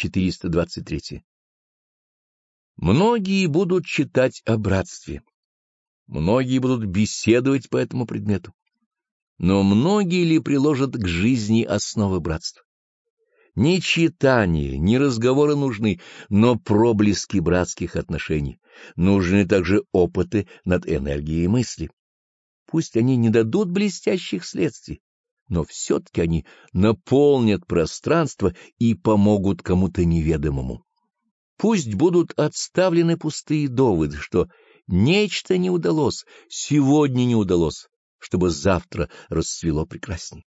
423. Многие будут читать о братстве. Многие будут беседовать по этому предмету. Но многие ли приложат к жизни основы братства? Ни читания, ни разговоры нужны, но проблески братских отношений. Нужны также опыты над энергией мысли. Пусть они не дадут блестящих следствий, но все-таки они наполнят пространство и помогут кому-то неведомому. Пусть будут отставлены пустые доводы, что нечто не удалось, сегодня не удалось, чтобы завтра расцвело прекрасней.